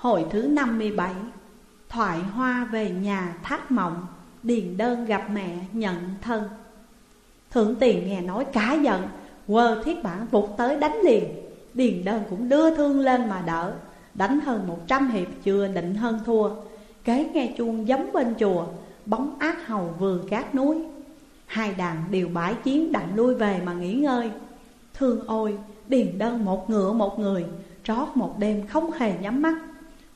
Hồi thứ 57 Thoại hoa về nhà thác mộng Điền đơn gặp mẹ nhận thân. Thượng tiền nghe nói cá giận Quơ thiết bản vụt tới đánh liền. Điền đơn cũng đưa thương lên mà đỡ Đánh hơn một trăm hiệp chưa định hơn thua. Kế nghe chuông giống bên chùa Bóng ác hầu vừa gác núi. Hai đàn đều bãi chiến đặng lui về mà nghỉ ngơi. Thương ôi, điền đơn một ngựa một người Trót một đêm không hề nhắm mắt.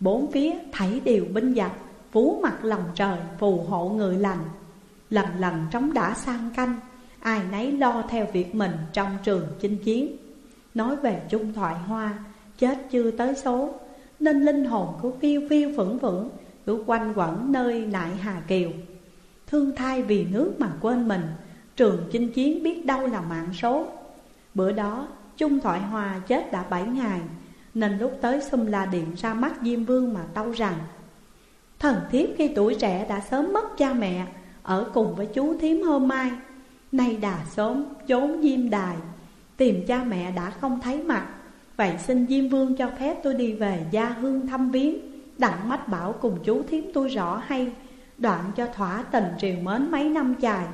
Bốn phía thảy đều binh giặc Phú mặt lòng trời phù hộ người lành. Lần lần trống đã sang canh, Ai nấy lo theo việc mình trong trường chinh chiến. Nói về chung thoại hoa, Chết chưa tới số, Nên linh hồn cứ phiêu phiêu phẫn phẫn Cứ quanh quẩn nơi nại Hà Kiều. Thương thai vì nước mà quên mình, Trường chinh chiến biết đâu là mạng số. Bữa đó, Trung Thoại Hòa chết đã bảy ngày nên lúc tới xung la điện ra mắt Diêm Vương mà tâu rằng, Thần thiếp, khi tuổi trẻ đã sớm mất cha mẹ, Ở cùng với chú thím hôm mai, Nay đà sớm trốn Diêm Đài, Tìm cha mẹ đã không thấy mặt, Vậy xin Diêm Vương cho phép tôi đi về gia hương thăm viếng Đặng mách bảo cùng chú thím tôi rõ hay, Đoạn cho thỏa tình triều mến mấy năm dài,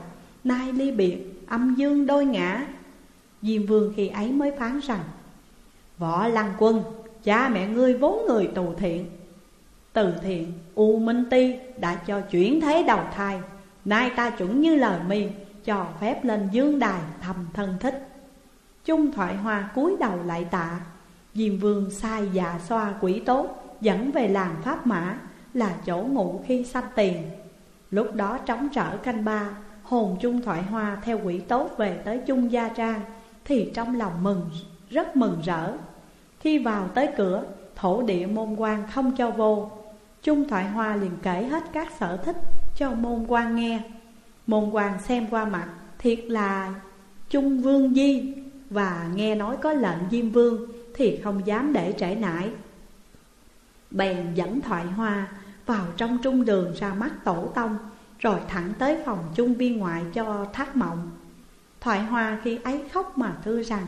Nay ly biệt âm dương đôi ngã Diêm vương khi ấy mới phán rằng Võ lăng quân Cha mẹ ngươi vốn người tù thiện. Từ thiện U Minh Ti đã cho chuyển thế đầu thai. Nay ta chuẩn như lời mi Cho phép lên dương đài thầm thân thích. Trung thoại hoa cúi đầu lại tạ. Diêm vương sai dạ xoa quỷ tốt Dẫn về làng Pháp Mã Là chỗ ngủ khi sanh tiền. Lúc đó trống trở canh ba Hồn chung thoại hoa theo quỷ tốt về tới chung gia trang Thì trong lòng mừng, rất mừng rỡ. Khi vào tới cửa, thổ địa môn quan không cho vô. Chung thoại hoa liền kể hết các sở thích cho môn quan nghe. Môn quan xem qua mặt thiệt là chung vương di. Và nghe nói có lệnh diêm vương thì không dám để trễ nải. Bèn dẫn thoại hoa vào trong trung đường ra mắt tổ tông rồi thẳng tới phòng chung viên ngoại cho thác mộng. Thoại hoa khi ấy khóc mà thưa rằng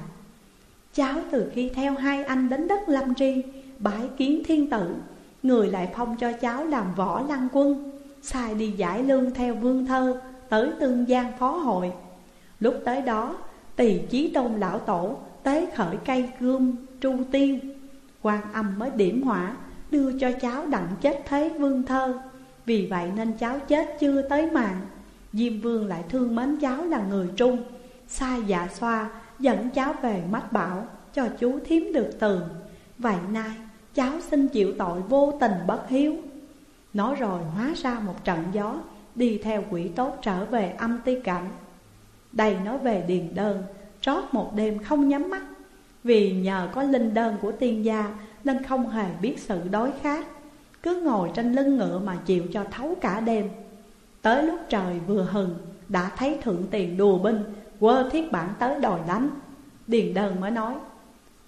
Cháu từ khi theo hai anh đến đất Lâm Tri, Bái kiến thiên tử, Người lại phong cho cháu làm võ lăng quân, Sai đi giải lương theo vương thơ Tới tương giang phó hội. Lúc tới đó, Tỳ chí tôn lão tổ Tế khởi cây gươm tru tiên. Quan âm mới điểm hỏa Đưa cho cháu đặng chết thế vương thơ. Vì vậy nên cháu chết chưa tới mạng. Diêm vương lại thương mến cháu là người trung, Sai dạ xoa dẫn cháu về mách bảo Cho chú thiếm được tường Vậy nay, cháu xin chịu tội vô tình bất hiếu. Nói rồi hóa ra một trận gió, Đi theo quỷ tốt trở về âm ti cảnh. Đây nói về điền đơn, Trót một đêm không nhắm mắt. Vì nhờ có linh đơn của tiên gia, Nên không hề biết sự đói khát cứ ngồi trên lưng ngựa mà chịu cho thấu cả đêm. Tới lúc trời vừa hừng, Đã thấy thượng tiền đùa binh Quơ thiết bản tới đòi đánh. Điền đơn mới nói,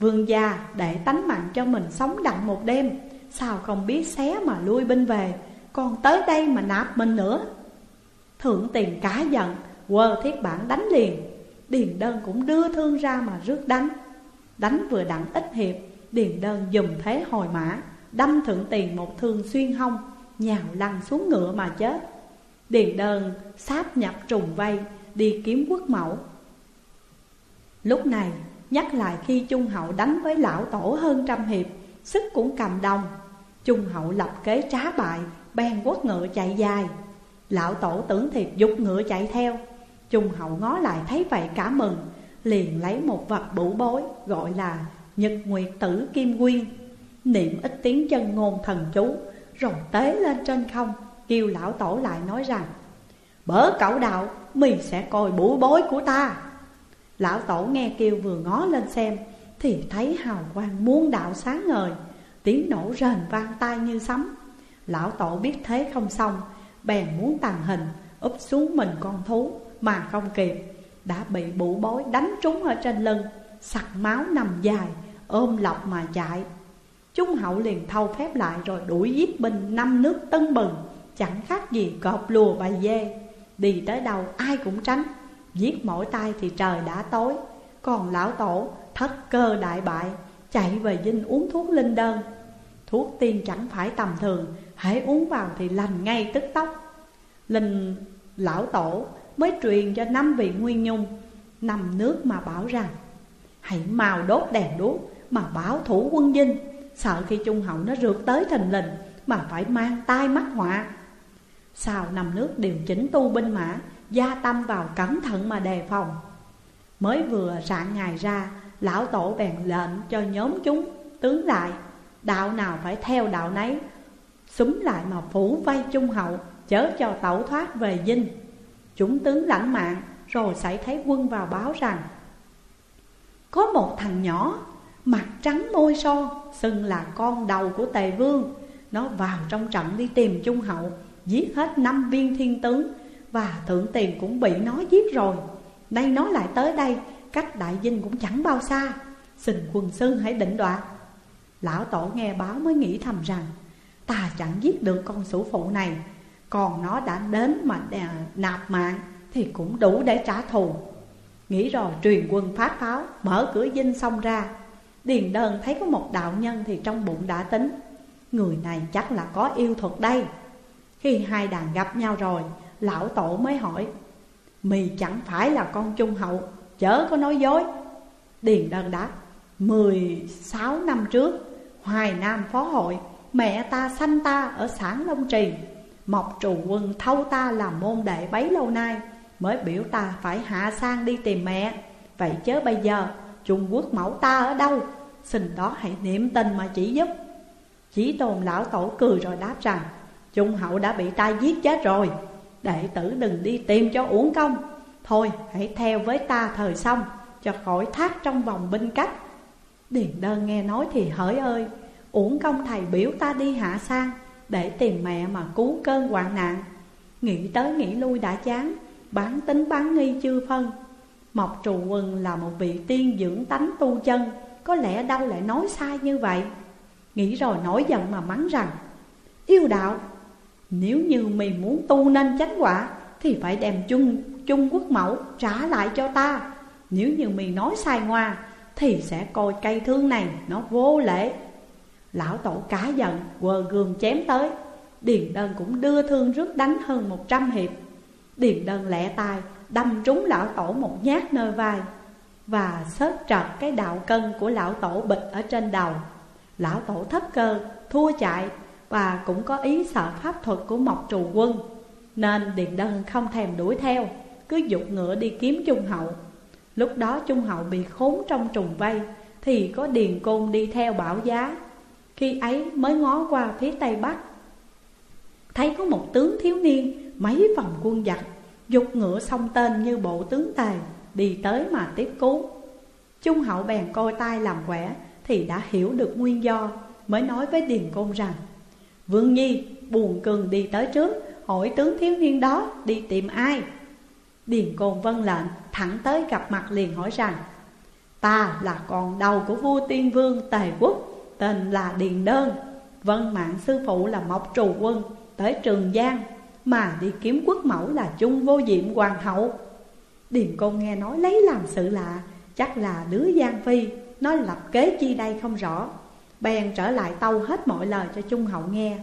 Vương gia để tánh mạng cho mình sống đặng một đêm, Sao không biết xé mà lui binh về, Còn tới đây mà nạp mình nữa? Thượng tiền cá giận, Quơ thiết bản đánh liền. Điền đơn cũng đưa thương ra mà rước đánh. Đánh vừa đặng ít hiệp, Điền đơn dùng thế hồi mã, Đâm thượng tiền một thương xuyên hông, Nhào lăn xuống ngựa mà chết. Điền đơn sáp nhập trùng vây Đi kiếm quốc mẫu. Lúc này, nhắc lại khi Trung Hậu đánh với lão tổ hơn trăm hiệp, Sức cũng cầm đồng. Trung Hậu lập kế trá bại, Bèn quất ngựa chạy dài. Lão tổ tưởng thiệt dục ngựa chạy theo. Trung Hậu ngó lại thấy vậy cả mừng, Liền lấy một vật bụ bối Gọi là Nhật Nguyệt Tử Kim Quyên Niệm ít tiếng chân ngôn thần chú Rồi tế lên trên không, Kêu lão tổ lại nói rằng Bỡ cẩu đạo Mì sẽ coi bủ bối của ta. Lão tổ nghe kêu vừa ngó lên xem, Thì thấy hào quang muôn đạo sáng ngời, Tiếng nổ rền vang tai như sấm. Lão tổ biết thế không xong, Bèn muốn tàn hình, úp xuống mình con thú Mà không kịp. Đã bị bụ bối đánh trúng ở trên lưng, Sặc máu nằm dài, Ôm lọc mà chạy. Trung hậu liền thâu phép lại rồi đuổi giết binh năm nước tân bừng, Chẳng khác gì cọp lùa bài dê. Đi tới đâu ai cũng tránh. Giết mỗi tay thì trời đã tối. Còn lão tổ, thất cơ đại bại, Chạy về dinh uống thuốc linh đơn. Thuốc tiên chẳng phải tầm thường, Hãy uống vào thì lành ngay tức tốc. Linh lão tổ mới truyền cho năm vị nguyên nhung, Nằm nước mà bảo rằng, Hãy mau đốt đèn đuốc mà bảo thủ quân dinh. Sợ khi trung hậu nó rượt tới thình lình Mà phải mang tai mắt họa. Sao nằm nước điều chỉnh tu binh mã, Gia tâm vào cẩn thận mà đề phòng? Mới vừa rạng ngày ra, Lão tổ bèn lệnh cho nhóm chúng tướng lại, Đạo nào phải theo đạo nấy, Súng lại mà phủ vây trung hậu, Chớ cho tẩu thoát về dinh. Chúng tướng lãnh mạng, Rồi xảy thấy quân vào báo rằng, Có một thằng nhỏ, Mặt trắng môi son, Xưng là con đầu của tề vương, Nó vào trong trận đi tìm trung hậu Giết hết năm viên thiên tướng, Và thượng tiền cũng bị nó giết rồi. Nay nó lại tới đây, Cách đại dinh cũng chẳng bao xa. Xin quân sư hãy định đoạt. Lão tổ nghe báo mới nghĩ thầm rằng, Ta chẳng giết được con sủ phụ này, Còn nó đã đến mà nạp mạng Thì cũng đủ để trả thù. Nghĩ rồi truyền quân phát pháo, Mở cửa dinh xong ra. Điền đơn thấy có một đạo nhân thì trong bụng đã tính, Người này chắc là có yêu thuật đây. Khi hai đàn gặp nhau rồi, Lão tổ mới hỏi, Mì chẳng phải là con trung hậu, Chớ có nói dối. Điền đơn đáp, Mười sáu năm trước, Hoài Nam phó hội, Mẹ ta sanh ta ở sản Long Trì. Mộc trù quân thâu ta làm môn đệ bấy lâu nay, Mới biểu ta phải hạ sang đi tìm mẹ. Vậy chớ bây giờ, Trung Quốc mẫu ta ở đâu? Xin đó hãy niệm tình mà chỉ giúp. Chỉ tôn lão tổ cười rồi đáp rằng Trung hậu đã bị ta giết chết rồi. Đệ tử đừng đi tìm cho uổng công. Thôi, hãy theo với ta thời xong, Cho khỏi thác trong vòng binh cách. Điền đơn nghe nói thì hỡi ơi, Uổng công thầy biểu ta đi hạ sang, Để tìm mẹ mà cứu cơn hoạn nạn. Nghĩ tới nghĩ lui đã chán, Bán tính bán nghi chưa phân. Mộc trù quân là một vị tiên dưỡng tánh tu chân, Có lẽ đâu lại nói sai như vậy? Nghĩ rồi nổi giận mà mắng rằng, Yêu đạo nếu như mày muốn tu nên chánh quả Thì phải đem chung Trung Quốc mẫu trả lại cho ta. Nếu như mày nói sai ngoa Thì sẽ coi cây thương này nó vô lễ. Lão tổ cá giận quờ gương chém tới. Điền đơn cũng đưa thương rước đánh hơn một trăm hiệp. Điền đơn lẹ tay đâm trúng lão tổ một nhát nơi vai. Và xớt trật cái đạo cân của lão tổ bịch ở trên đầu. Lão tổ thất cơ, thua chạy và cũng có ý sợ pháp thuật của Mộc Trù Quân, Nên Điền Đơn không thèm đuổi theo, Cứ dục ngựa đi kiếm Trung Hậu. Lúc đó Trung Hậu bị khốn trong trùng vây, Thì có Điền Côn đi theo bảo giá. Khi ấy mới ngó qua phía tây bắc. Thấy có một tướng thiếu niên, Mấy vòng quân giặc, Dục ngựa song tên như bộ tướng tề Đi tới mà tiếp cứu. Trung hậu bèn coi tay làm quẻ, Thì đã hiểu được nguyên do, Mới nói với Điền Côn rằng Vương Nhi buồn cường đi tới trước, Hỏi tướng thiếu niên đó đi tìm ai? Điền Côn vân lệnh Thẳng tới gặp mặt liền hỏi rằng, Ta là con đầu của vua tiên vương Tề Quốc, Tên là Điền Đơn. Vân mạng sư phụ là Mộc Trù Quân, Tới Trường Giang, mà đi kiếm quốc mẫu là Trung vô diệm hoàng hậu. Điền Côn nghe nói lấy làm sự lạ, Chắc là đứa Giang Phi, Nó lập kế chi đây không rõ. Bèn trở lại tâu hết mọi lời cho Trung Hậu nghe.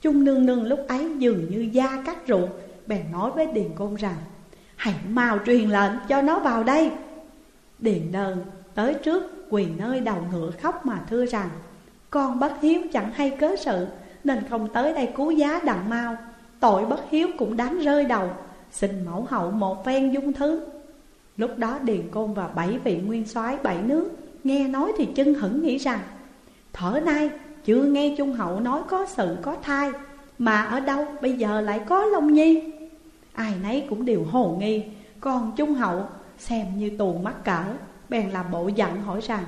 Trung nương nương lúc ấy dường như da cắt ruột, Bèn nói với Điền Côn rằng, Hãy mau truyền lệnh cho nó vào đây. Điền đơn tới trước quỳ nơi đầu ngựa khóc mà thưa rằng, Con bất hiếu chẳng hay cớ sự, Nên không tới đây cứu giá đặng mau. Tội bất hiếu cũng đáng rơi đầu, Xin mẫu hậu một phen dung thứ. Lúc đó Điền Côn và bảy vị nguyên soái bảy nước Nghe nói thì chân hững nghĩ rằng Thở nay chưa nghe Trung Hậu nói có sự có thai, Mà ở đâu bây giờ lại có Long Nhi? Ai nấy cũng đều hồ nghi, Còn Trung Hậu xem như tù mắc cỡ, Bèn làm bộ giận hỏi rằng,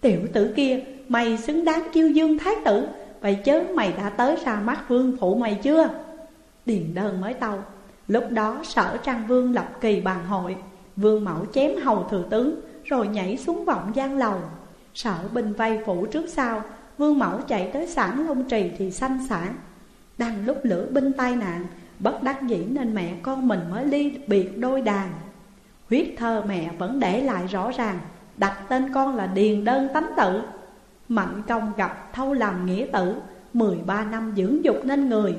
Tiểu tử kia, mày xứng đáng kêu dương thái tử, Vậy chớ mày đã tới ra mắt vương phụ mày chưa? Điền đơn mới tâu, Lúc đó sở trang vương lập kỳ bàn hội, Vương mẫu chém hầu thừa tướng, Rồi nhảy xuống vọng gian lầu. Sở binh vây phủ trước sau, Vương mẫu chạy tới sản Long Trì thì sanh sản Đang lúc lửa binh tai nạn, Bất đắc dĩ nên mẹ con mình mới ly biệt đôi đàn. Huyết thơ mẹ vẫn để lại rõ ràng, Đặt tên con là Điền Đơn Tánh Tự Mạnh công gặp thâu làm nghĩa tử 13 năm dưỡng dục nên người.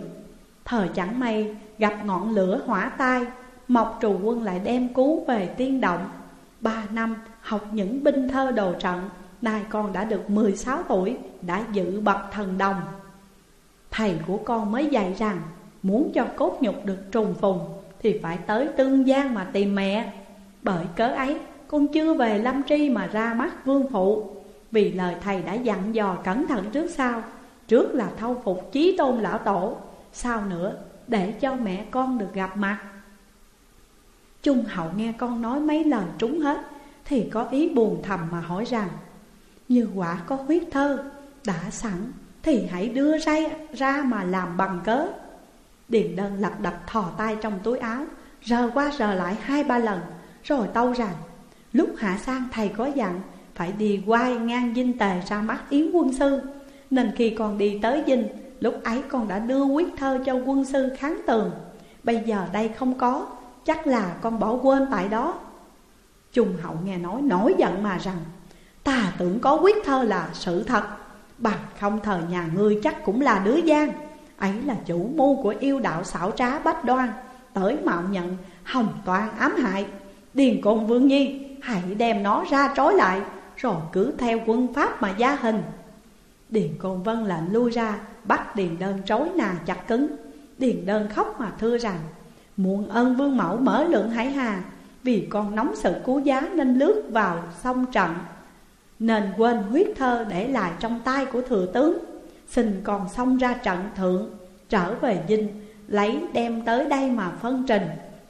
Thời chẳng may, gặp ngọn lửa hỏa tai, Mộc trù quân lại đem cứu về tiên động. Ba năm học những binh thơ đồ trận Nay con đã được 16 tuổi, Đã dự bậc thần đồng. Thầy của con mới dạy rằng, Muốn cho cốt nhục được trùng phùng, Thì phải tới tương gian mà tìm mẹ. Bởi cớ ấy, con chưa về Lâm Tri mà ra mắt vương phụ. Vì lời thầy đã dặn dò cẩn thận trước sau, Trước là thâu phục chí tôn lão tổ, Sau nữa để cho mẹ con được gặp mặt. Trung hậu nghe con nói mấy lời trúng hết, Thì có ý buồn thầm mà hỏi rằng như quả có huyết thơ Đã sẵn thì hãy đưa ra, ra mà làm bằng cớ. Điền đơn lật đật thò tay trong túi áo Rờ qua rờ lại hai ba lần Rồi tâu rằng Lúc hạ sang thầy có dặn Phải đi quay ngang dinh tề ra mắt yến quân sư. Nên khi con đi tới dinh Lúc ấy con đã đưa quyết thơ cho quân sư kháng tường. Bây giờ đây không có Chắc là con bỏ quên tại đó. Trung hậu nghe nói nổi giận mà rằng Ta tưởng có quyết thơ là sự thật. Bằng không thời nhà ngươi chắc cũng là đứa gian. Ấy là chủ mưu của yêu đạo xảo trá bách đoan. Tới mạo nhận, hồng toàn ám hại. Điền côn vương nhi, Hãy đem nó ra trói lại, Rồi cứ theo quân pháp mà gia hình. Điền côn vân lệnh lui ra, Bắt điền đơn trói nà chặt cứng. Điền đơn khóc mà thưa rằng, Muộn ơn vương mẫu mở lượng hải hà, Vì con nóng sự cứu giá nên lướt vào sông trận. Nên quên huyết thơ để lại trong tay của thừa tướng. Xin còn xông ra trận thượng, Trở về dinh, Lấy đem tới đây mà phân trình.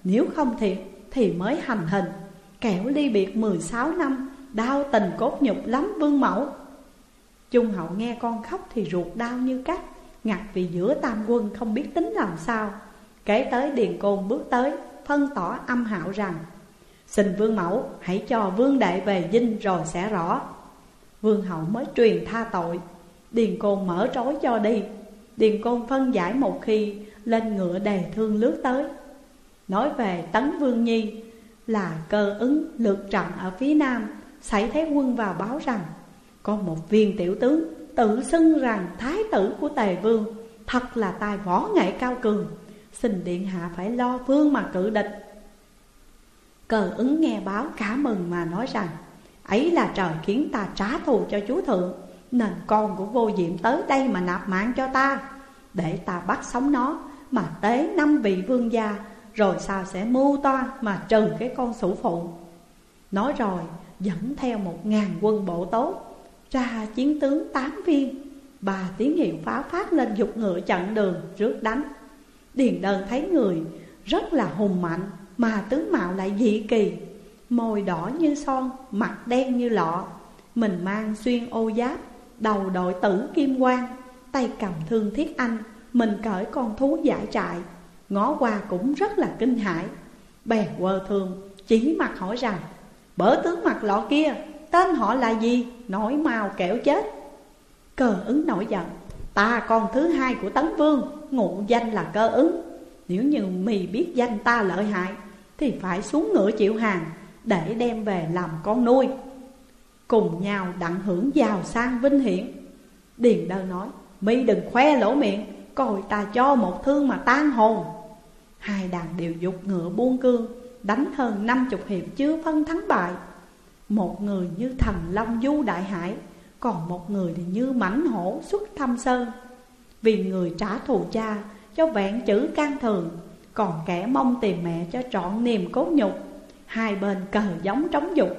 Nếu không thiệt, thì mới hành hình. Kẻo ly biệt 16 năm, Đau tình cốt nhục lắm vương mẫu. Trung hậu nghe con khóc thì ruột đau như cắt Ngặt vì giữa tam quân không biết tính làm sao. Kể tới Điền Côn bước tới Phân tỏ âm hạo rằng, Xin vương mẫu, hãy cho vương đệ về dinh rồi sẽ rõ. Vương hậu mới truyền tha tội. Điền Côn mở trói cho đi. Điền Côn phân giải một khi, Lên ngựa đề thương lướt tới. Nói về Tấn Vương Nhi, Là cơ ứng lượt trận ở phía nam Xảy thấy quân vào báo rằng, Có một viên tiểu tướng tự xưng rằng Thái tử của Tề Vương, Thật là tài võ nghệ cao cường, Xin điện hạ phải lo vương mà cự địch. Cờ ứng nghe báo cả mừng mà nói rằng Ấy là trời khiến ta trả thù cho chúa thượng, Nên con của vô diệm tới đây mà nạp mạng cho ta, Để ta bắt sống nó Mà tế năm vị vương gia, Rồi sao sẽ mưu toan mà trừ cái con sủ phụ. Nói rồi, dẫn theo một ngàn quân bộ tốt Ra chiến tướng tám viên Bà tiếng hiệu pháo phát lên dục ngựa chặn đường rước đánh. Điền đơn thấy người rất là hùng mạnh Mà tướng mạo lại dị kỳ Môi đỏ như son, mặt đen như lọ. Mình mang xuyên ô giáp Đầu đội tử kim quang. Tay cầm thương thiết anh Mình cởi con thú giải trại. Ngó qua cũng rất là kinh hãi. Bèn quơ thương Chỉ mặt hỏi rằng Bở tướng mặt lọ kia Tên họ là gì? Nổi màu kẻo chết. Cờ ứng nổi giận Ta con thứ hai của Tấn Vương Ngụ danh là cơ ứng. Nếu như mì biết danh ta lợi hại Thì phải xuống ngựa chịu hàng. Để đem về làm con nuôi. Cùng nhau đặng hưởng giàu sang vinh hiển. Điền đơn nói, mi đừng khoe lỗ miệng, Coi ta cho một thương mà tan hồn. Hai đàn đều dục ngựa buông cương, Đánh hơn năm chục hiệp chưa phân thắng bại. Một người như thần long du đại hải, Còn một người thì như mảnh hổ xuất thâm sơn. Vì người trả thù cha cho vẹn chữ can thường, Còn kẻ mong tìm mẹ cho trọn niềm cốt nhục. Hai bên cờ giống trống dục.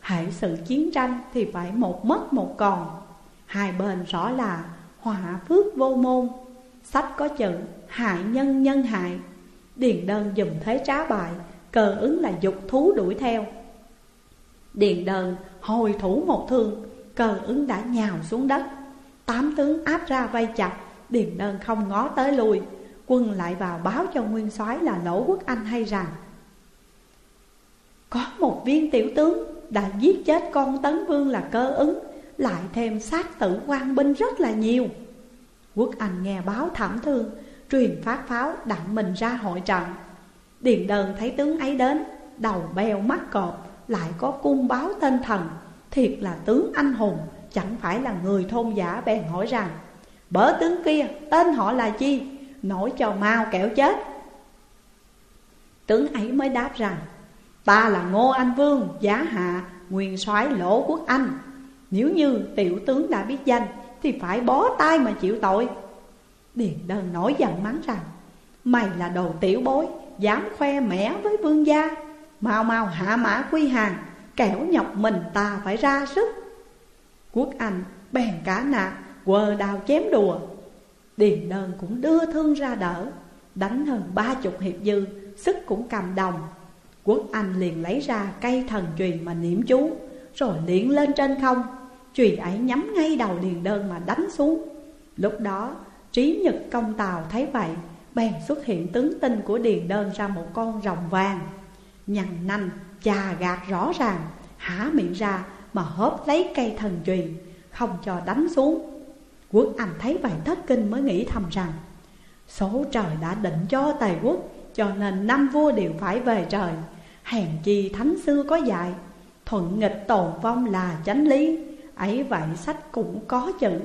Hệ sự chiến tranh thì phải một mất một còn. Hai bên rõ là họa phước vô môn. Sách có chữ hại nhân nhân hại. Điền đơn dùm thế trá bại Cờ ứng là dục thú đuổi theo. Điền đơn hồi thủ một thương, Cờ ứng đã nhào xuống đất. Tám tướng áp ra vây chặt, Điền đơn không ngó tới lui. Quân lại vào báo cho nguyên soái là Lỗ Quốc Anh hay rằng có một viên tiểu tướng đã giết chết con Tấn Vương là cơ ứng, Lại thêm sát tử quan binh rất là nhiều. Quốc Anh nghe báo thảm thương, Truyền phát pháo đặng mình ra hội trận. Điền đơn thấy tướng ấy đến, Đầu bèo mắt cọp, Lại có cung báo tên thần. Thiệt là tướng anh hùng, Chẳng phải là người thôn giả bèn hỏi rằng Bở tướng kia, tên họ là chi? Nổi cho mau kẻo chết. Tướng ấy mới đáp rằng Ta là Ngô Anh Vương, Giá hạ, nguyên soái lỗ quốc Anh. Nếu như tiểu tướng đã biết danh, Thì phải bó tay mà chịu tội. Điền đơn nổi giận mắng rằng, Mày là đồ tiểu bối, Dám khoe mẽ với vương gia. Mau mau hạ mã quy hàng, Kẻo nhọc mình ta phải ra sức. Quốc Anh bèn cả nạt, Quờ đào chém đùa. Điền đơn cũng đưa thương ra đỡ, Đánh hơn ba chục hiệp dư, Sức cũng cầm đồng. Quốc Anh liền lấy ra cây thần chùy mà niệm chú Rồi liễn lên trên không. Chùy ấy nhắm ngay đầu điền đơn mà đánh xuống. Lúc đó trí nhật công tàu thấy vậy Bèn xuất hiện tướng tinh của điền đơn ra một con rồng vàng. Nhằn nanh, chà gạt rõ ràng Há miệng ra mà hớp lấy cây thần chùy Không cho đánh xuống. Quốc Anh thấy vậy thất kinh mới nghĩ thầm rằng Số trời đã định cho tài quốc Cho nên năm vua đều phải về trời. Hèn chi thánh xưa có dạy, Thuận nghịch tồn vong là chánh lý. Ấy vậy sách cũng có chữ,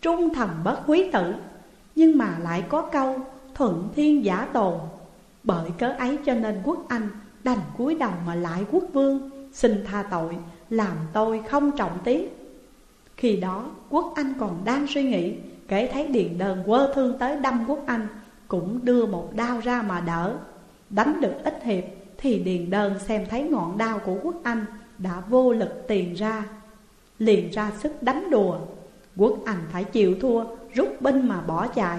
Trung thần bất quý tử. Nhưng mà lại có câu, Thuận thiên giả tồn. Bởi cớ ấy cho nên quốc Anh Đành cúi đầu mà lại quốc vương, Xin tha tội, Làm tôi không trọng tiếc Khi đó, quốc Anh còn đang suy nghĩ Kể thấy điện đơn quơ thương tới đâm quốc Anh, Cũng đưa một đao ra mà đỡ. Đánh được ít hiệp thì điền đơn xem thấy ngọn đao của quốc Anh Đã vô lực tiền ra, Liền ra sức đánh đùa. Quốc Anh phải chịu thua, Rút binh mà bỏ chạy.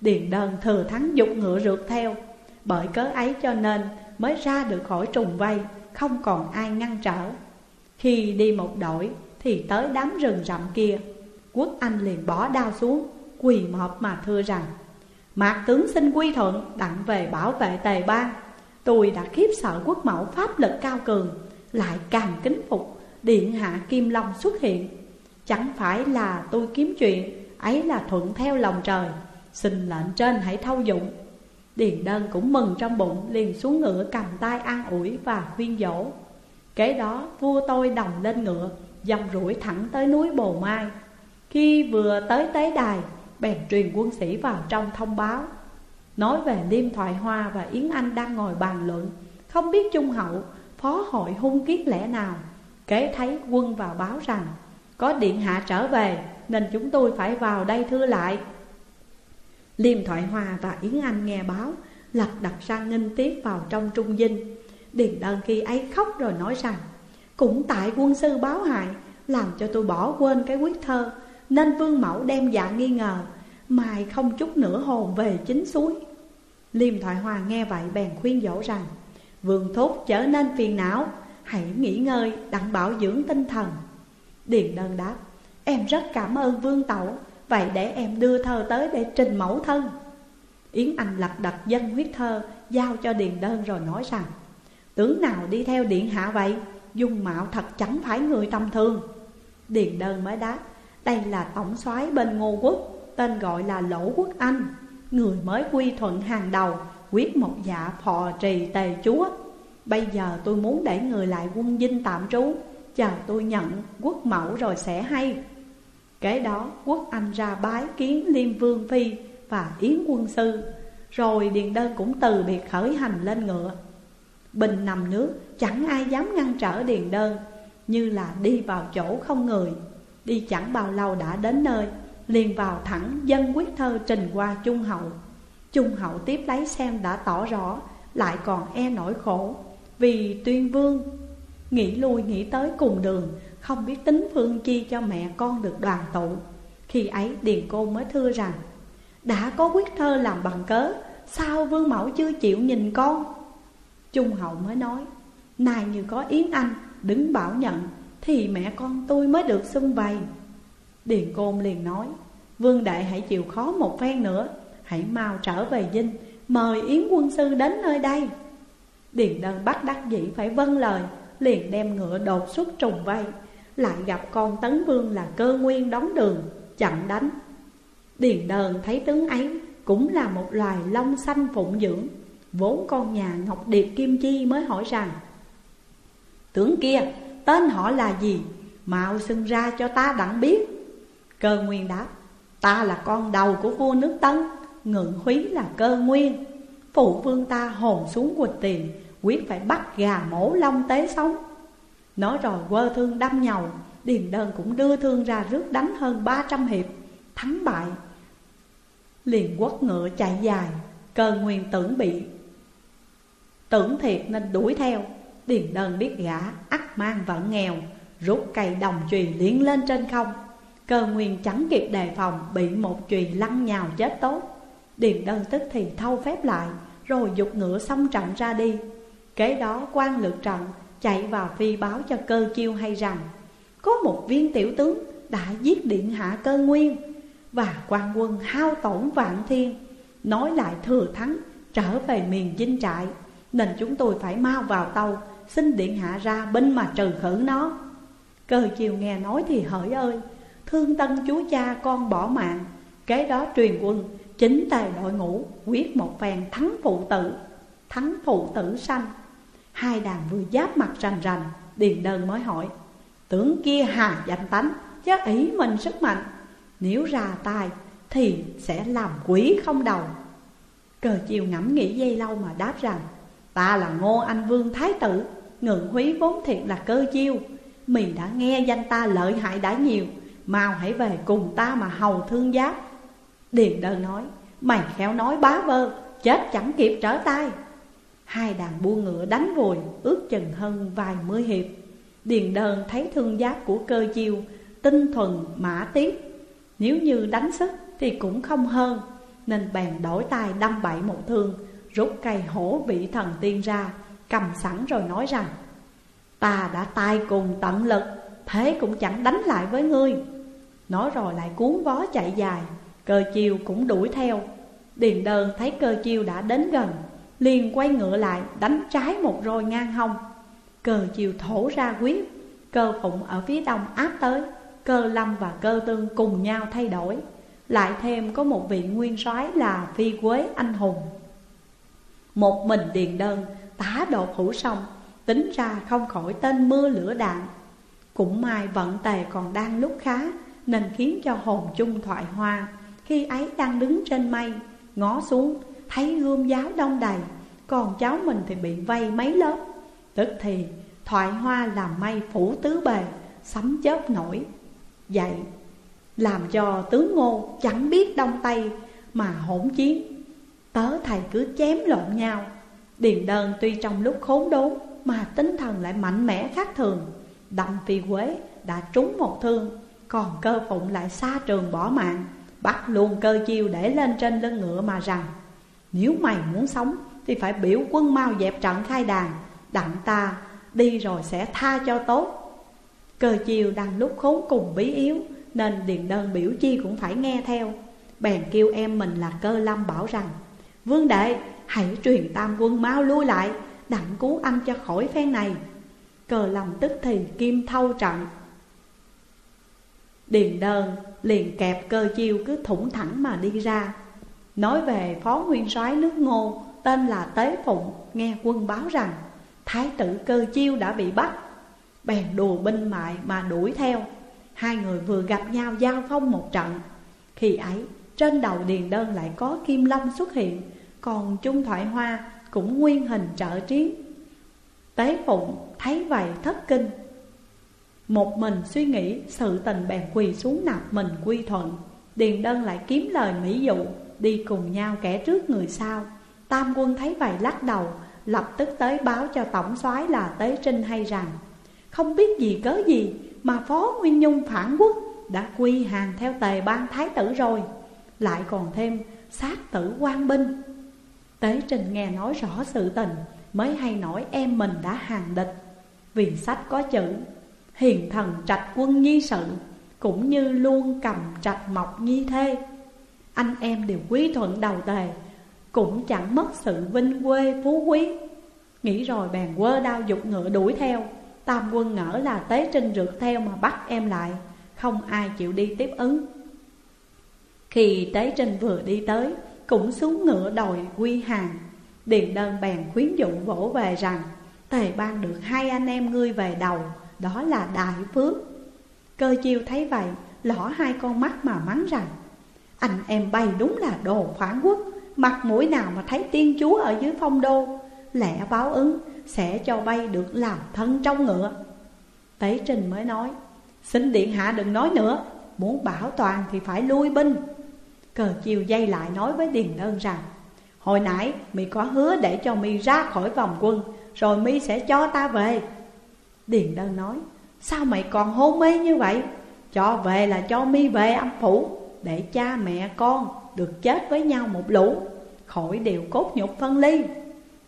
Điền đơn thừa thắng dục ngựa rượt theo. Bởi cớ ấy cho nên mới ra được khỏi trùng vây, Không còn ai ngăn trở. Khi đi một đội thì tới đám rừng rậm kia, Quốc Anh liền bỏ đao xuống, Quỳ mọp mà thưa rằng, Mạc tướng xin quy thuận, đặng về bảo vệ tề bang. Tôi đã khiếp sợ quốc mẫu pháp lực cao cường, Lại càng kính phục, Điện hạ Kim Long xuất hiện. Chẳng phải là tôi kiếm chuyện, Ấy là thuận theo lòng trời. Xin lệnh trên hãy thâu dụng. Điền đơn cũng mừng trong bụng, Liền xuống ngựa cầm tay an ủi và khuyên dỗ. Kế đó, vua tôi đồng lên ngựa, Dòng rủi thẳng tới núi Bồ Mai. Khi vừa tới tế đài, Bèn truyền quân sĩ vào trong thông báo. Nói về Liêm Thoại Hoa và Yến Anh đang ngồi bàn luận, Không biết Trung Hậu, phó hội hung kiết lẽ nào. Kế thấy quân vào báo rằng, Có điện hạ trở về, Nên chúng tôi phải vào đây thưa lại. Liêm Thoại Hoa và Yến Anh nghe báo, Lật đặt ra nghinh tiếp vào trong trung dinh. Điền đơn khi ấy khóc rồi nói rằng, Cũng tại quân sư báo hại, Làm cho tôi bỏ quên cái quyết thơ, Nên vương mẫu đem dạ nghi ngờ, Mai không chút nữa hồn về chính suối. Liêm Thoại hòa nghe vậy bèn khuyên dỗ rằng, Vương thúc trở nên phiền não, Hãy nghỉ ngơi đặng bảo dưỡng tinh thần. Điền đơn đáp, Em rất cảm ơn vương tẩu, Vậy để em đưa thơ tới để trình mẫu thân. Yến Anh lật đặt dân huyết thơ, Giao cho Điền Đơn rồi nói rằng, Tướng nào đi theo Điện Hạ vậy? Dung mạo thật chẳng phải người tầm thường. Điền Đơn mới đáp, Đây là tổng soái bên Ngô Quốc, Tên gọi là Lỗ Quốc Anh. Người mới quy thuận hàng đầu, Quyết một dạ phò trì tề chúa. Bây giờ tôi muốn để người lại quân dinh tạm trú. Chờ tôi nhận quốc mẫu rồi sẽ hay. Kế đó, quốc anh ra bái kiến Liêm Vương Phi và Yến Quân Sư. Rồi Điền Đơn cũng từ biệt khởi hành lên ngựa. Bình nằm nước, chẳng ai dám ngăn trở Điền Đơn, Như là đi vào chỗ không người. Đi chẳng bao lâu đã đến nơi liền vào thẳng dân quyết thơ trình qua Trung Hậu. Trung Hậu tiếp lấy xem đã tỏ rõ, Lại còn e nỗi khổ, Vì tuyên vương, Nghĩ lui nghĩ tới cùng đường, Không biết tính phương chi cho mẹ con được đoàn tụ. Khi ấy Điền Cô mới thưa rằng, Đã có quyết thơ làm bằng cớ, Sao vương mẫu chưa chịu nhìn con? Trung hậu mới nói, Này như có Yến Anh, đứng bảo nhận, Thì mẹ con tôi mới được xưng vầy Điền Côn liền nói, Vương đại hãy chịu khó một phen nữa, Hãy mau trở về dinh Mời Yến quân sư đến nơi đây. Điền đơn bắt đắc dĩ phải vâng lời, Liền đem ngựa đột xuất trùng vây, Lại gặp con tấn vương là cơ nguyên đóng đường Chặn đánh. Điền đơn thấy tướng ấy Cũng là một loài long xanh phụng dưỡng, Vốn con nhà Ngọc Điệp Kim Chi mới hỏi rằng, Tướng kia, tên họ là gì? Mạo xưng ra cho ta đặng biết. Cơ nguyên đáp Ta là con đầu của vua nước Tân ngự húy là cơ nguyên. Phụ vương ta hồn xuống quỳnh tiền, Quyết phải bắt gà mổ long tế sống. Nói rồi quơ thương đâm nhầu, Điền đơn cũng đưa thương ra rước đánh hơn 300 hiệp, Thắng bại. Liền quất ngựa chạy dài, Cơ nguyên tưởng bị. Tưởng thiệt nên đuổi theo, Điền đơn biết gã ắt mang vẫn nghèo, Rút cây đồng chùy liễn lên trên không. Cơ nguyên chẳng kịp đề phòng Bị một chùy lăn nhào chết tốt. Điền đơn tức thì thâu phép lại, Rồi dục ngựa xong trận ra đi. Kế đó quan lược trận Chạy vào phi báo cho cơ chiêu hay rằng, Có một viên tiểu tướng đã giết điện hạ cơ nguyên, Và quan quân hao tổn vạn thiên, Nói lại thừa thắng, trở về miền dinh trại. Nên chúng tôi phải mau vào tàu, Xin điện hạ ra binh mà trừ khử nó. Cơ chiều nghe nói thì hỡi ơi Thương tân chúa cha con bỏ mạng. Kế đó truyền quân, Chính tài đội ngũ, quyết một phen thắng phụ tử, Thắng phụ tử sanh. Hai đàn vừa giáp mặt rành rành, Điền đơn mới hỏi tưởng kia hà danh tánh, Chứ ý mình sức mạnh. Nếu ra tay, Thì sẽ làm quỷ không đầu. Cờ chiều ngẫm nghĩ dây lâu mà đáp rằng, Ta là Ngô Anh Vương Thái Tử, ngự húy vốn thiệt là cơ chiêu. Mình đã nghe danh ta lợi hại đã nhiều Mau hãy về cùng ta mà hầu thương giáp. Điền đơn nói, Mày khéo nói bá vơ, Chết chẳng kịp trở tay. Hai đàn buôn ngựa đánh vùi, Ước chừng hơn vài mươi hiệp. Điền đơn thấy thương giáp của cơ chiêu, Tinh thuần, mã tiết. Nếu như đánh sức thì cũng không hơn, Nên bèn đổi tay đâm bậy một thương, Rút cây hổ vị thần tiên ra, Cầm sẵn rồi nói rằng, Ta đã tay cùng tận lực, Thế cũng chẳng đánh lại với ngươi. Nói rồi lại cuốn vó chạy dài, Cơ chiêu cũng đuổi theo. Điền đơn thấy cơ chiêu đã đến gần, liền quay ngựa lại đánh trái một roi ngang hông. Cờ chiều thổ ra quyết, Cơ phụng ở phía đông áp tới, Cơ lâm và cơ tương cùng nhau thay đổi. Lại thêm có một vị nguyên soái là phi quế anh hùng. Một mình điền đơn tá đột hữu sông, Tính ra không khỏi tên mưa lửa đạn. Cũng may vận tề còn đang lúc khá nên khiến cho hồn chung thoại hoa. Khi ấy đang đứng trên mây, Ngó xuống, thấy gươm giáo đông đầy, Còn cháu mình thì bị vây mấy lớp. Tức thì, thoại hoa làm mây phủ tứ bề, Sấm chớp nổi. Vậy làm cho tướng ngô chẳng biết đông tây, Mà hỗn chiến. Tớ thầy cứ chém lộn nhau. Điền đơn tuy trong lúc khốn đốn, Mà tinh thần lại mạnh mẽ khác thường. Đâm phi quế đã trúng một thương. Còn cơ phụng lại xa trường bỏ mạng, Bắt luôn cơ chiêu để lên trên lưng ngựa mà rằng, Nếu mày muốn sống thì phải biểu quân mau dẹp trận khai đàn, Đặng ta đi rồi sẽ tha cho tốt. Cơ chiêu đang lúc khốn cùng bí yếu, Nên điền đơn biểu chi cũng phải nghe theo. Bèn kêu em mình là cơ lâm bảo rằng, Vương đệ, hãy truyền tam quân mau lui lại, Đặng cứu anh cho khỏi phen này. Cơ lâm tức thì kim thâu trận Điền đơn, liền kẹp cơ chiêu cứ thủng thẳng mà đi ra. Nói về phó nguyên soái nước ngô, Tên là Tế Phụng, Nghe quân báo rằng, Thái tử cơ chiêu đã bị bắt. Bèn đùa binh mại mà đuổi theo. Hai người vừa gặp nhau giao phong một trận. Khi ấy, trên đầu điền đơn lại có kim long xuất hiện, Còn Trung Thoại Hoa cũng nguyên hình trợ chiến Tế Phụng thấy vậy thất kinh một mình suy nghĩ, sự tình bèn quỳ xuống nạp mình quy thuận. Điền đơn lại kiếm lời mỹ dụ, Đi cùng nhau kẻ trước người sau. Tam quân thấy vậy lắc đầu, Lập tức tới báo cho tổng soái là Tế Trinh hay rằng, Không biết gì cớ gì mà Phó Nguyên Nhung phản quốc Đã quy hàng theo tề ban thái tử rồi. Lại còn thêm sát tử quan binh. Tế Trình nghe nói rõ sự tình, Mới hay nổi em mình đã hàng địch. Vì sách có chữ Hiền thần trạch quân nhi sự, Cũng như luôn cầm trạch mọc nhi thê. Anh em đều quý thuận đầu tề, Cũng chẳng mất sự vinh quê phú quý. Nghĩ rồi bèn quơ đao dục ngựa đuổi theo. Tam quân ngỡ là tế trinh rượt theo mà bắt em lại, Không ai chịu đi tiếp ứng. Khi tế trinh vừa đi tới, Cũng xuống ngựa đòi quy hàng. Điền đơn bèn khuyến dụ vỗ về rằng, Tề ban được hai anh em ngươi về đầu đó là đại phước. Cơ chiêu thấy vậy Lỏ hai con mắt mà mắng rằng, Anh em bay đúng là đồ phản quốc. Mặt mũi nào mà thấy tiên chúa ở dưới phong đô, Lẽ báo ứng, sẽ cho bay được làm thân trong ngựa. Tế Trình mới nói, Xin Điện Hạ đừng nói nữa. Muốn bảo toàn thì phải lui binh. Cờ chiều dây lại nói với Điền Đơn rằng, Hồi nãy mi có hứa để cho mi ra khỏi vòng quân, Rồi mi sẽ cho ta về. Điền Đơn nói, Sao mày còn hôn mê như vậy? Cho về là cho mi về âm phủ, Để cha mẹ con được chết với nhau một lũ, Khỏi điều cốt nhục phân ly.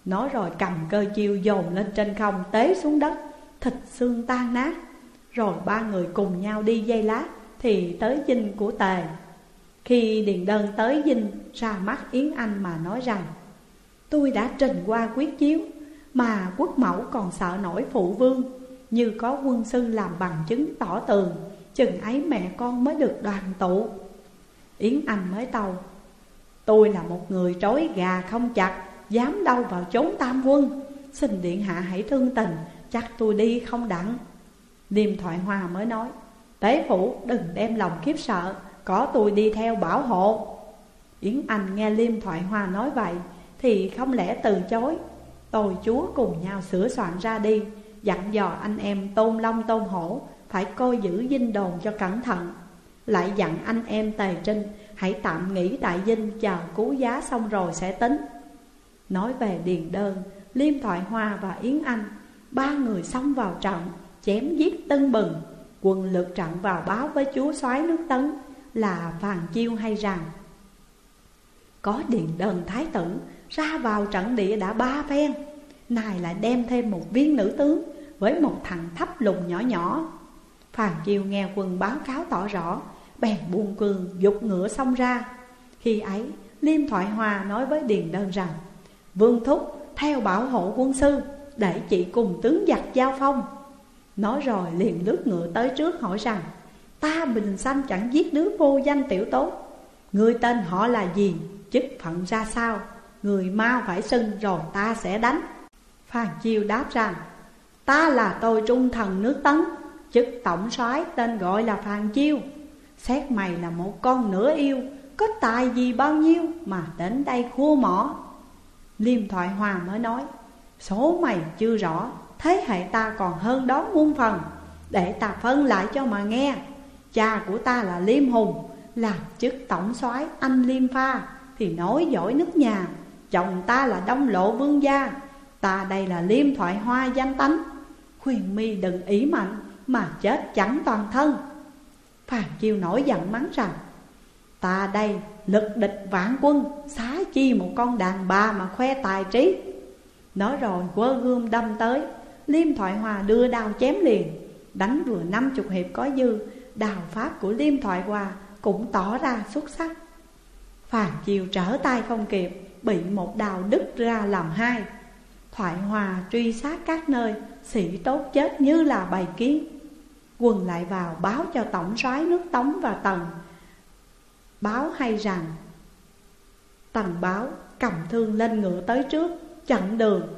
Nói rồi cầm cơ chiêu dồn lên trên không Tế xuống đất, Thịt xương tan nát. Rồi ba người cùng nhau đi dây lát Thì tới dinh của tề. Khi Điền Đơn tới dinh, Ra mắt Yến Anh mà nói rằng, Tôi đã trình qua quyết chiếu, Mà quốc mẫu còn sợ nổi phụ vương như có quân sư làm bằng chứng tỏ tường Chừng ấy mẹ con mới được đoàn tụ. Yến Anh mới tàu Tôi là một người trói gà không chặt, Dám đâu vào chốn tam quân. Xin điện hạ hãy thương tình, Chắc tôi đi không đặng. Liêm thoại hòa mới nói, Tế phủ, đừng đem lòng khiếp sợ, Có tôi đi theo bảo hộ. Yến Anh nghe Liêm thoại hòa nói vậy Thì không lẽ từ chối. Tôi, chúa, cùng nhau sửa soạn ra đi Dặn dò anh em tôn long tôn hổ Phải coi giữ dinh đồn cho cẩn thận. Lại dặn anh em tề trinh Hãy tạm nghỉ tại dinh chờ cứu giá xong rồi sẽ tính. Nói về Điền Đơn, Liêm Thoại Hoa và Yến Anh Ba người xông vào trận, chém giết tân bừng. Quân lực trận vào báo với chúa soái nước Tấn là Phàn Chiêu hay rằng Có Điền Đơn Thái tử ra vào trận địa đã ba phen Này lại đem thêm một viên nữ tướng với một thằng thấp lùng nhỏ nhỏ. Phàn Chiêu nghe quân báo cáo tỏ rõ, Bèn buông cường dục ngựa xông ra. Khi ấy, Liêm Thoại Hòa nói với Điền Đơn rằng, Vương Thúc, theo bảo hộ quân sư, Để chị cùng tướng giặc giao phong. Nói rồi liền lướt ngựa tới trước hỏi rằng, Ta bình sanh chẳng giết đứa vô danh tiểu tốt. Người tên họ là gì? Chức phận ra sao? Người mau phải xưng rồi ta sẽ đánh. Phan Chiêu đáp rằng Ta là tôi trung thần nước Tấn, Chức tổng soái tên gọi là Phan Chiêu. Xét mày là một con nửa yêu, Có tài gì bao nhiêu mà đến đây khua mỏ? Liêm Thoại Hòa mới nói, Số mày chưa rõ, Thế hệ ta còn hơn đó muôn phần. Để ta phân lại cho mà nghe, Cha của ta là Liêm Hùng, Làm chức tổng soái anh Liêm Pha, Thì nói giỏi nước nhà. Chồng ta là Đông Lộ Vương Gia, Ta đây là Liêm Thoại Hoa danh tánh. Khuyên mi đừng ý mạnh, Mà chết chẳng toàn thân. Phàn Chiêu nổi giận mắng rằng, Ta đây, lực địch vạn quân, Xá chi một con đàn bà mà khoe tài trí. Nói rồi quơ gươm đâm tới, Liêm Thoại Hòa đưa đao chém liền. Đánh vừa năm chục hiệp có dư Đào pháp của Liêm Thoại Hòa cũng tỏ ra xuất sắc. Phàn chiêu trở tay không kịp, Bị một đào đứt ra làm hai. Thoại Hòa truy sát các nơi Sĩ tốt chết như là bài kiến. Quần lại vào báo cho tổng soái nước Tống và Tần. Báo hay rằng, Tần báo cầm thương lên ngựa tới trước, Chặn đường.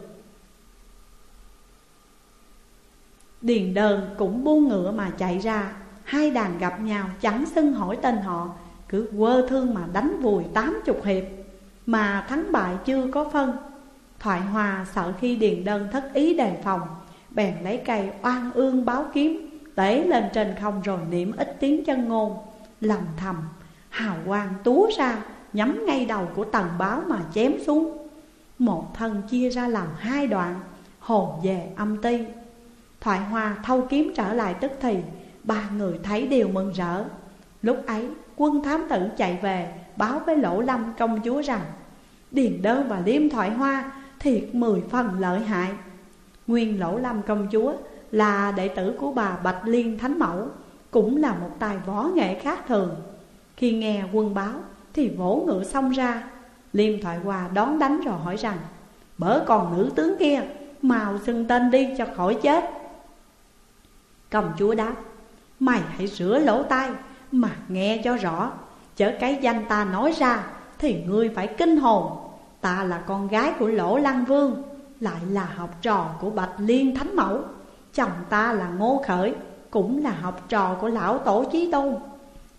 Điền đơn cũng buông ngựa mà chạy ra. Hai đàn gặp nhau, chẳng xưng hỏi tên họ, Cứ quơ thương mà đánh vùi tám chục hiệp. Mà thắng bại chưa có phân. Thoại hòa sợ khi điền đơn thất ý đề phòng Bèn lấy cây oan ương báo kiếm, Tế lên trên không rồi niệm ít tiếng chân ngôn, Lầm thầm, Hào quang túa ra, Nhắm ngay đầu của tần báo mà chém xuống. Một thân chia ra làm hai đoạn, Hồn về âm ti. Thoại hoa thâu kiếm trở lại tức thì, Ba người thấy đều mừng rỡ. Lúc ấy, quân thám tử chạy về, Báo với lỗ lâm công chúa rằng, Điền đơn và liêm thoại hoa, Thiệt mười phần lợi hại. Nguyên lỗ lâm công chúa, Là đệ tử của bà Bạch Liên Thánh Mẫu, Cũng là một tài võ nghệ khác thường. Khi nghe quân báo, Thì vỗ ngựa xông ra. Liêm thoại hòa đón đánh rồi hỏi rằng Bỡ còn nữ tướng kia Màu xưng tên đi cho khỏi chết. Công chúa đáp, Mày hãy rửa lỗ tai Mà nghe cho rõ. Chớ cái danh ta nói ra Thì ngươi phải kinh hồn. Ta là con gái của lỗ lăng vương. Lại là học trò của Bạch Liên Thánh Mẫu. Chồng ta là Ngô Khởi, Cũng là học trò của lão tổ chí tôn.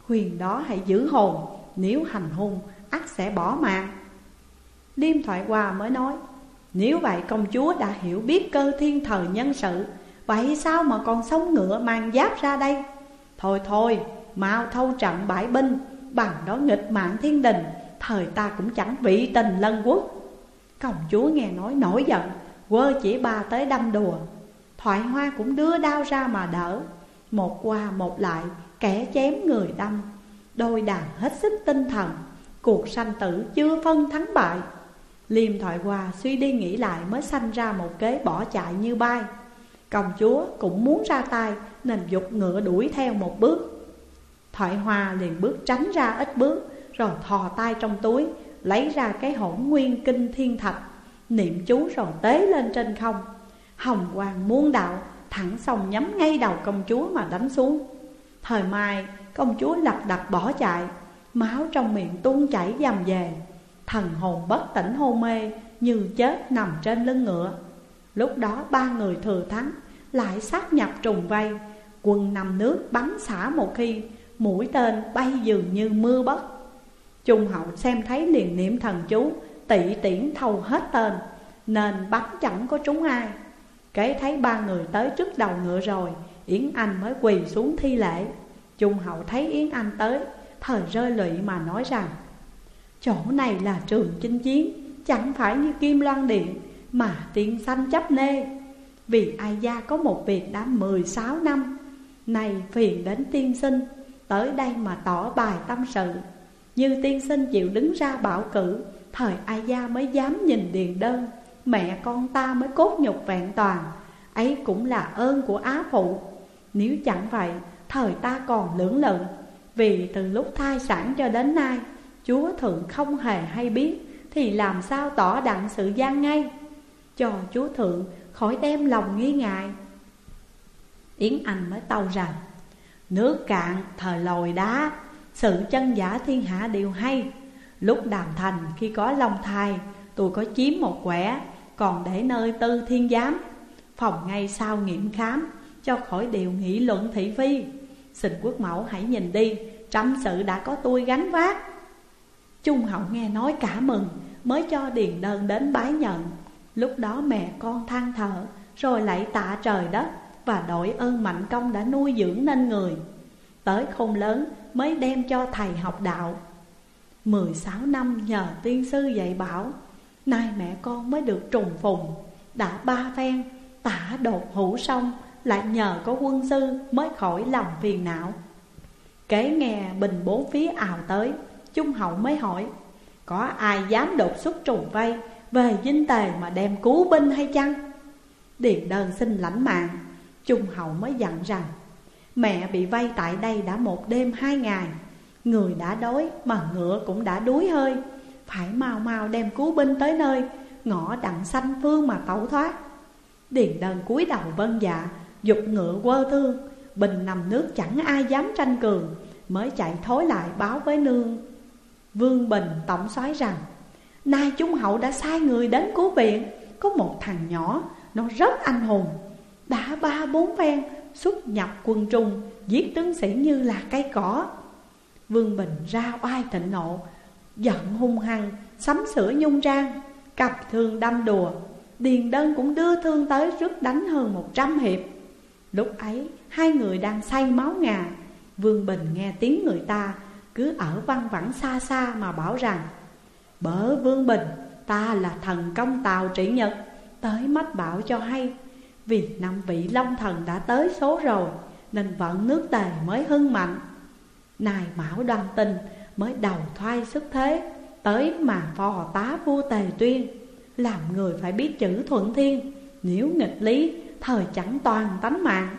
Huyền đó hãy giữ hồn, Nếu hành hung, ắt sẽ bỏ mạng. Liêm thoại hòa mới nói, Nếu vậy công chúa đã hiểu biết cơ thiên thời nhân sự, Vậy sao mà còn sống ngựa mang giáp ra đây? Thôi thôi, Mau thâu trận bãi binh, Bằng đó nghịch mạng thiên đình, Thời ta cũng chẳng vị tình lân quốc Công chúa nghe nói nổi giận, Quơ chỉ ba tới đâm đùa. Thoại hoa cũng đưa đao ra mà đỡ. Một qua một lại, Kẻ chém người đâm. Đôi đàn hết sức tinh thần, Cuộc sanh tử chưa phân thắng bại. Liêm thoại hoa suy đi nghĩ lại Mới sanh ra một kế bỏ chạy như bay. Công chúa cũng muốn ra tay, Nên dục ngựa đuổi theo một bước. Thoại hoa liền bước tránh ra ít bước, Rồi thò tay trong túi Lấy ra cái hỗn nguyên kinh thiên thạch, Niệm chú rồi tế lên trên không. Hồng quang muôn đạo Thẳng xong nhắm ngay đầu công chúa mà đánh xuống. Thời mai, công chúa lật đật bỏ chạy, Máu trong miệng tuôn chảy dầm về Thần hồn bất tỉnh hôn mê Như chết nằm trên lưng ngựa. Lúc đó ba người thừa thắng, Lại sát nhập trùng vây. Quân nằm nước bắn xả một khi, Mũi tên bay dường như mưa bất Trung hậu xem thấy liền niệm thần chú Tị tiễn thâu hết tên, Nên bắn chẳng có trúng ai. Kế thấy ba người tới trước đầu ngựa rồi, Yến Anh mới quỳ xuống thi lễ. Trung hậu thấy Yến Anh tới, Thời rơi lụy mà nói rằng, Chỗ này là trường chinh chiến, Chẳng phải như Kim Loan Điện Mà tiên sanh chấp nê. Vì ai gia có một việc đã 16 năm Này phiền đến tiên sinh, Tới đây mà tỏ bài tâm sự. Như tiên sinh chịu đứng ra bảo cử, Thời ai gia mới dám nhìn điền đơn. Mẹ con ta mới cốt nhục vẹn toàn, Ấy cũng là ơn của Á Phụ. Nếu chẳng vậy, Thời ta còn lưỡng lự, Vì từ lúc thai sản cho đến nay, Chúa Thượng không hề hay biết, Thì làm sao tỏ đặng sự gian ngay? Cho Chúa Thượng khỏi đem lòng nghi ngại. Yến Anh mới tâu rằng, Nước cạn, thời lồi đá sự chân giả thiên hạ đều hay. Lúc đàm thành, khi có long thai, Tôi có chiếm một quẻ, Còn để nơi tư thiên giám. Phòng ngay sau nghiệm khám, Cho khỏi điều nghị luận thị phi Xin quốc mẫu hãy nhìn đi, Trăm sự đã có tôi gánh vác. Trung hậu nghe nói cả mừng, Mới cho điền đơn đến bái nhận. Lúc đó mẹ con than thở, Rồi lại tạ trời đất, Và đội ơn mạnh công đã nuôi dưỡng nên người. Tới không lớn mới đem cho thầy học đạo. 16 năm nhờ tiên sư dạy bảo, Nay mẹ con mới được trùng phùng, Đã ba phen, tả đột hữu xong, Lại nhờ có quân sư mới khỏi lòng phiền não. Kể nghe bình bốn phía ào tới, Trung hậu mới hỏi, Có ai dám đột xuất trùng vây Về dinh tề mà đem cứu binh hay chăng? Điền đơn xin lãnh mạng, Trung hậu mới dặn rằng Mẹ bị vây tại đây đã một đêm hai ngày. Người đã đói mà ngựa cũng đã đuối hơi. Phải mau mau đem cứu binh tới nơi. Ngõ đặng xanh phương mà tẩu thoát. Điền đơn cúi đầu vân dạ Dục ngựa quơ thương. Bình nằm nước chẳng ai dám tranh cường, Mới chạy thối lại báo với nương. Vương Bình tổng soái rằng, Nay Trung Hậu đã sai người đến cứu viện. Có một thằng nhỏ, Nó rất anh hùng. Đã ba bốn phen xuất nhập quân trung, Giết tướng sĩ như là cây cỏ. Vương Bình ra oai thịnh nộ, Giận hung hăng, Sắm sửa nhung trang, Cặp thương đâm đùa. Điền đơn cũng đưa thương tới rước đánh hơn một trăm hiệp. Lúc ấy, hai người đang say máu ngà. Vương Bình nghe tiếng người ta, Cứ ở văn vẳng xa xa mà bảo rằng Bở Vương Bình, Ta là thần công tàu trị nhật, Tới mách bảo cho hay. Vì năm vị Long Thần đã tới số rồi, Nên vận nước tề mới hưng mạnh. Nài Mão đoan tình mới đầu thoai sức thế, Tới mà phò tá vua tề tuyên, Làm người phải biết chữ thuận thiên, Nếu nghịch lý, thời chẳng toàn tánh mạng.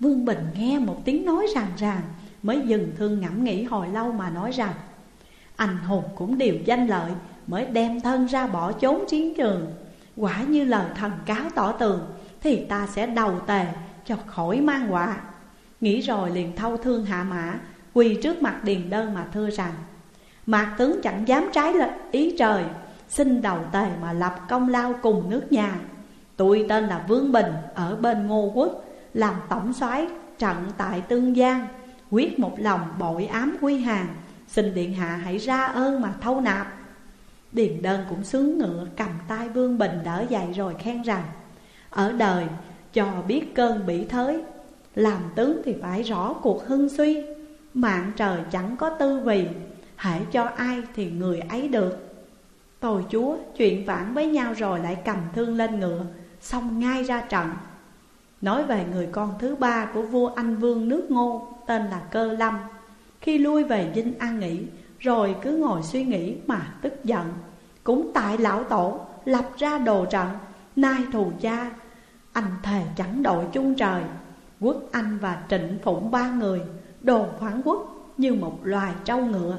Vương Bình nghe một tiếng nói ràng ràng, Mới dừng thương ngẫm nghĩ hồi lâu mà nói rằng, Anh hùng cũng đều danh lợi, Mới đem thân ra bỏ trốn chiến trường. Quả như lời thần cáo tỏ tường, Thì ta sẽ đầu tề cho khỏi mang họa. Nghĩ rồi liền thâu thương hạ mã, Quỳ trước mặt điền đơn mà thưa rằng, Mạc tướng chẳng dám trái ý trời, Xin đầu tề mà lập công lao cùng nước nhà. Tôi tên là Vương Bình, ở bên Ngô Quốc, Làm tổng soái trận tại Tương Giang, Quyết một lòng bội ám quy hàng. Xin Điện Hạ hãy ra ơn mà thâu nạp. Điền đơn cũng sướng ngựa, cầm tay Vương Bình đỡ dậy rồi khen rằng, Ở đời, cho biết cơn bỉ thới, Làm tướng thì phải rõ cuộc hưng suy. Mạng trời chẳng có tư vì Hãy cho ai thì người ấy được. Tôi chúa, chuyện vãn với nhau rồi lại cầm thương lên ngựa, Xong ngay ra trận. Nói về người con thứ ba của vua Anh Vương nước ngô, Tên là Cơ Lâm. Khi lui về dinh an nghỉ rồi cứ ngồi suy nghĩ mà tức giận. Cũng tại lão tổ, lập ra đồ trận Nai thù cha, Anh thề chẳng đội chung trời. Quốc Anh và Trịnh Phụng ba người, Đồ phản quốc như một loài trâu ngựa.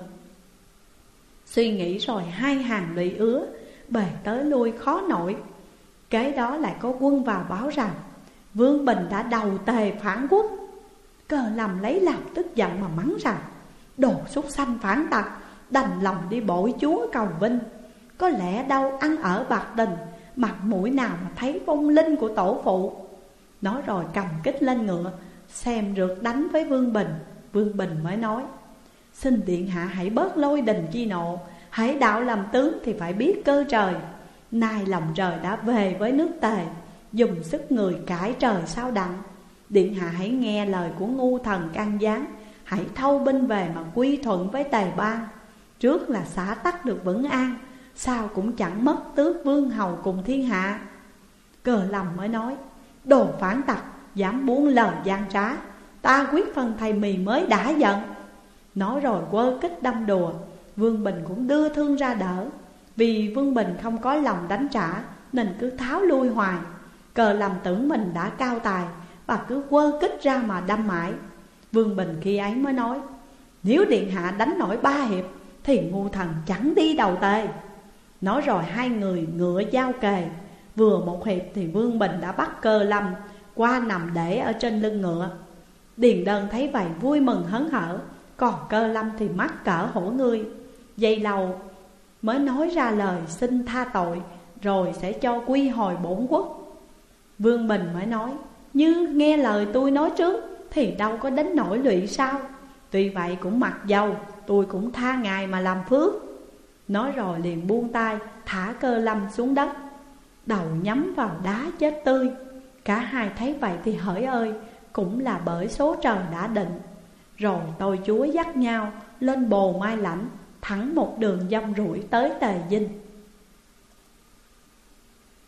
Suy nghĩ rồi hai hàng lụy ứa, Bề tới lui khó nổi. Kế đó lại có quân vào báo rằng, Vương Bình đã đầu tề phản quốc. Cờ lầm lấy làm tức giận mà mắng rằng Đồ súc sanh phản tặc, Đành lòng đi bội chúa cầu vinh. Có lẽ đâu ăn ở bạc tình, Mặt mũi nào mà thấy vong linh của tổ phụ. Nói rồi cầm kích lên ngựa, Xem rượt đánh với Vương Bình. Vương Bình mới nói, Xin điện hạ hãy bớt lôi đình chi nộ, Hãy đạo làm tướng thì phải biết cơ trời. Nay lòng trời đã về với nước tề, Dùng sức người cải trời sao đặng. Điện hạ hãy nghe lời của ngu thần can gián. Hãy thâu binh về mà quy thuận với tề bang. Trước là xã tắc được vững an Sao cũng chẳng mất tước vương hầu cùng thiên hạ. Cờ lầm mới nói, Đồ phản tặc, dám buông lời gian trá. Ta quyết phần thầy mì mới đã giận. Nói rồi quơ kích đâm đùa, Vương Bình cũng đưa thương ra đỡ. Vì Vương Bình không có lòng đánh trả, Nên cứ tháo lui hoài. Cờ lầm tưởng mình đã cao tài, Và cứ quơ kích ra mà đâm mãi. Vương Bình khi ấy mới nói, Nếu Điện Hạ đánh nổi ba hiệp, Thì ngu thần chẳng đi đầu tề. Nói rồi hai người ngựa giao kề. Vừa một hiệp thì Vương Bình đã bắt cơ lâm Qua nằm để ở trên lưng ngựa. Điền đơn thấy vậy vui mừng hớn hở, Còn cơ lâm thì mắc cỡ hổ ngươi. Dây lầu mới nói ra lời xin tha tội, Rồi sẽ cho quy hồi bổn quốc. Vương Bình mới nói, Như nghe lời tôi nói trước thì đâu có đến nổi lụy sao? Tuy vậy cũng mặc dầu, Tôi cũng tha ngài mà làm phước. Nói rồi liền buông tay, Thả cơ lâm xuống đất. Đầu nhắm vào đá chết tươi. Cả hai thấy vậy thì hỡi ơi, Cũng là bởi số trời đã định. Rồi tôi chúa dắt nhau, Lên bồ mai lãnh, Thẳng một đường dâm rủi tới tề dinh.